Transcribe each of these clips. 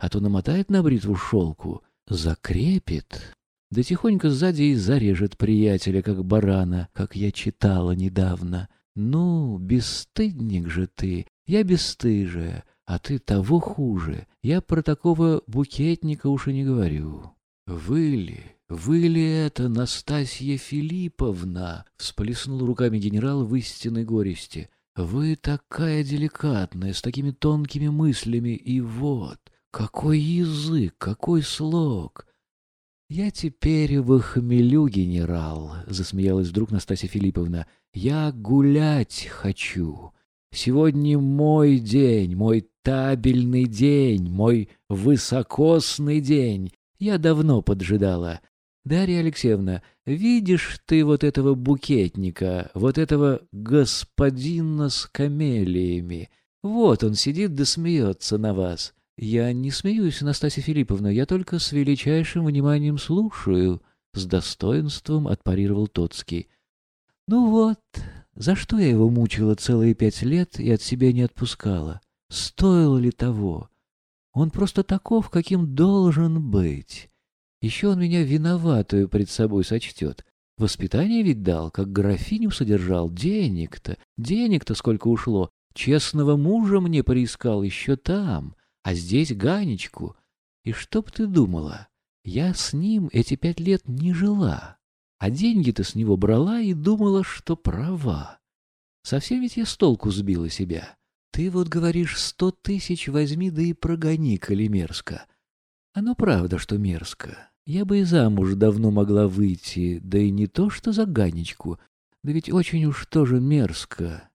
а то намотает на бритву шелку, закрепит, да тихонько сзади и зарежет приятеля, как барана, как я читала недавно. Ну, бесстыдник же ты, я бесстыжая, а ты того хуже. Я про такого букетника уж и не говорю. Вы ли, вы ли это, Настасья Филипповна? Всплеснул руками генерал в истинной горести. Вы такая деликатная, с такими тонкими мыслями, и вот, какой язык, какой слог! «Я теперь в хмелю, генерал», — засмеялась вдруг Настасья Филипповна. «Я гулять хочу. Сегодня мой день, мой табельный день, мой высокосный день. Я давно поджидала. Дарья Алексеевна, видишь ты вот этого букетника, вот этого господина с камелиями? Вот он сидит да смеется на вас. «Я не смеюсь, Настасья Филипповна, я только с величайшим вниманием слушаю», — с достоинством отпарировал Тоцкий. «Ну вот, за что я его мучила целые пять лет и от себя не отпускала? Стоило ли того? Он просто таков, каким должен быть. Еще он меня виноватую пред собой сочтет. Воспитание ведь дал, как графиню содержал. Денег-то, денег-то сколько ушло. Честного мужа мне приискал еще там» а здесь Ганечку. И чтоб ты думала, я с ним эти пять лет не жила, а деньги-то с него брала и думала, что права. Совсем ведь я с толку сбила себя. Ты вот говоришь, сто тысяч возьми, да и прогони, коли мерзко. Оно правда, что мерзко. Я бы и замуж давно могла выйти, да и не то, что за Ганечку, да ведь очень уж тоже мерзко.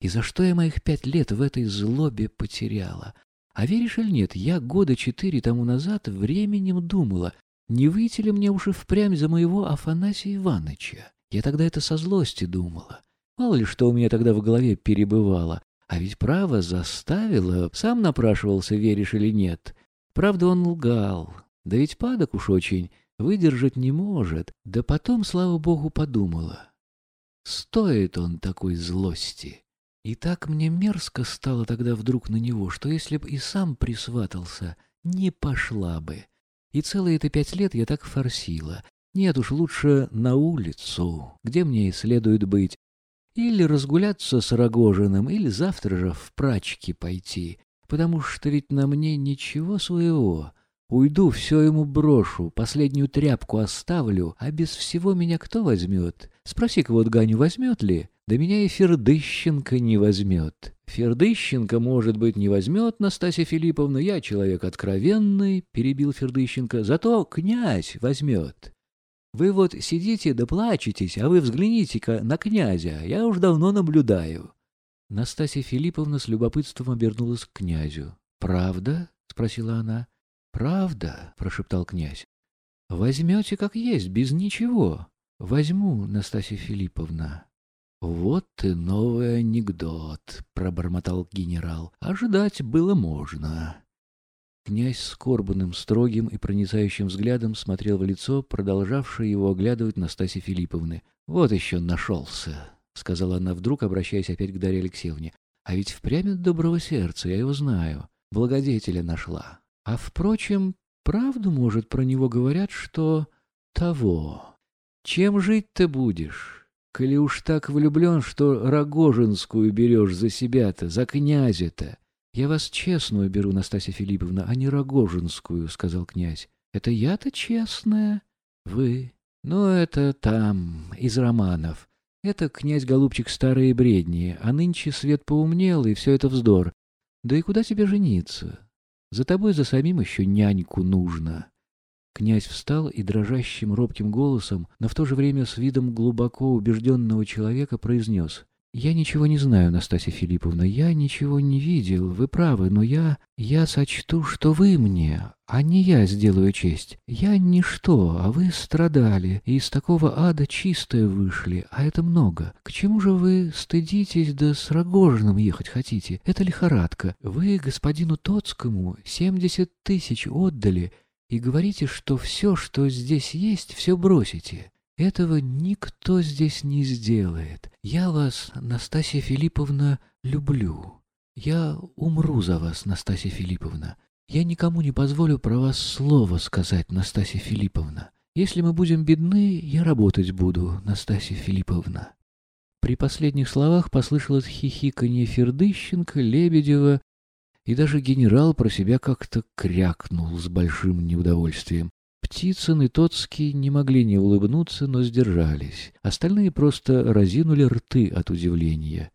И за что я моих пять лет в этой злобе потеряла? А веришь или нет, я года четыре тому назад временем думала, не выйти ли мне уж и впрямь за моего Афанасия Ивановича. Я тогда это со злости думала. Мало ли что у меня тогда в голове перебывало. А ведь право заставило, сам напрашивался, веришь или нет. Правда, он лгал. Да ведь падок уж очень, выдержать не может. Да потом, слава богу, подумала. Стоит он такой злости. И так мне мерзко стало тогда вдруг на него, что если б и сам присватался, не пошла бы. И целые это пять лет я так форсила. Нет уж, лучше на улицу, где мне и следует быть. Или разгуляться с Рогожиным, или завтра же в прачки пойти. Потому что ведь на мне ничего своего. Уйду, все ему брошу, последнюю тряпку оставлю, а без всего меня кто возьмет? Спроси-ка вот Ганю, возьмет ли? Да меня и Фердыщенко не возьмет. Фердыщенко, может быть, не возьмет, Настасья Филипповна, я человек откровенный, перебил Фердыщенко, зато князь возьмет. Вы вот сидите да плачетесь, а вы взгляните-ка на князя, я уж давно наблюдаю. Настасья Филипповна с любопытством обернулась к князю. «Правда?» — спросила она. «Правда?» — прошептал князь. «Возьмете как есть, без ничего. Возьму, Настасья Филипповна». «Вот и новый анекдот», — пробормотал генерал. «Ожидать было можно». Князь скорбным, строгим и проницающим взглядом смотрел в лицо, продолжавшее его оглядывать Настасьи Филипповны. «Вот еще нашелся», — сказала она вдруг, обращаясь опять к Дарье Алексеевне. «А ведь впрямь от доброго сердца, я его знаю. Благодетеля нашла. А, впрочем, правду, может, про него говорят, что того. Чем жить ты будешь, коли уж так влюблен, что Рогожинскую берешь за себя-то, за князя-то? Я вас честную беру, Настасья Филипповна, а не Рогожинскую, — сказал князь. Это я-то честная? Вы. Ну, это там, из романов. Это, князь-голубчик, старые бредни, а нынче свет поумнел, и все это вздор. Да и куда тебе жениться? За тобой за самим еще няньку нужно. Князь встал и дрожащим робким голосом, но в то же время с видом глубоко убежденного человека произнес — «Я ничего не знаю, Настасья Филипповна, я ничего не видел, вы правы, но я... Я сочту, что вы мне, а не я сделаю честь. Я ничто, а вы страдали, и из такого ада чистое вышли, а это много. К чему же вы стыдитесь да с Рогожиным ехать хотите? Это лихорадка. Вы господину Тоцкому семьдесят тысяч отдали, и говорите, что все, что здесь есть, все бросите. Этого никто здесь не сделает. Я вас, Настасья Филипповна, люблю. Я умру за вас, Настасья Филипповна. Я никому не позволю про вас слова сказать, Настасья Филипповна. Если мы будем бедны, я работать буду, Настасья Филипповна. При последних словах послышалось хихиканье Фердыщенко, Лебедева, и даже генерал про себя как-то крякнул с большим неудовольствием. Птицын и Тоцкий не могли не улыбнуться, но сдержались. Остальные просто разинули рты от удивления.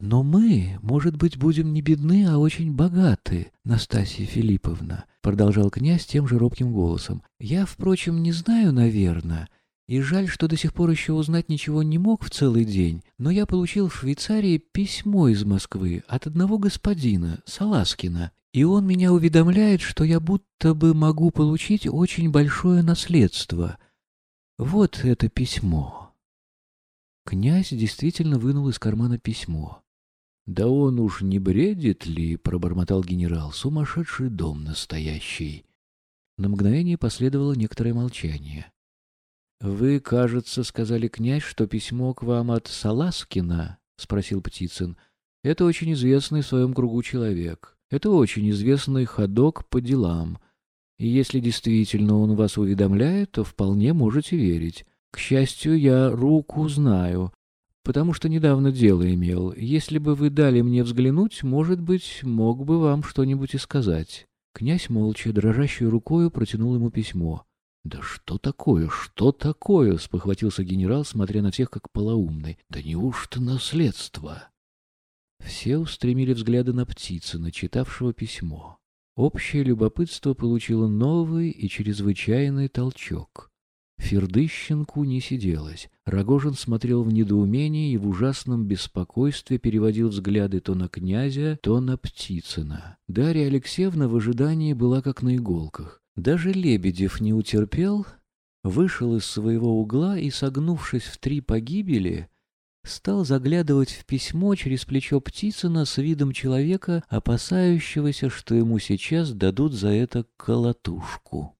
«Но мы, может быть, будем не бедны, а очень богаты, Настасья Филипповна», — продолжал князь тем же робким голосом. «Я, впрочем, не знаю, наверное, и жаль, что до сих пор еще узнать ничего не мог в целый день, но я получил в Швейцарии письмо из Москвы от одного господина, Саласкина, и он меня уведомляет, что я будто бы могу получить очень большое наследство. Вот это письмо». Князь действительно вынул из кармана письмо. «Да он уж не бредит ли?» — пробормотал генерал. «Сумасшедший дом настоящий». На мгновение последовало некоторое молчание. «Вы, кажется, сказали, князь, что письмо к вам от Саласкина?» — спросил Птицын. «Это очень известный в своем кругу человек. Это очень известный ходок по делам. И если действительно он вас уведомляет, то вполне можете верить. К счастью, я руку знаю, потому что недавно дело имел. Если бы вы дали мне взглянуть, может быть, мог бы вам что-нибудь и сказать». Князь молча, дрожащей рукою, протянул ему письмо. «Да что такое, что такое?» — спохватился генерал, смотря на всех как полоумный. «Да неужто наследство?» Все устремили взгляды на Птицына, читавшего письмо. Общее любопытство получило новый и чрезвычайный толчок. Фердыщенку не сиделось. Рогожин смотрел в недоумении и в ужасном беспокойстве переводил взгляды то на князя, то на Птицына. Дарья Алексеевна в ожидании была как на иголках. Даже Лебедев не утерпел, вышел из своего угла и, согнувшись в три погибели, стал заглядывать в письмо через плечо Птицына с видом человека, опасающегося, что ему сейчас дадут за это колотушку.